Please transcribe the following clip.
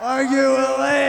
Are you a lady?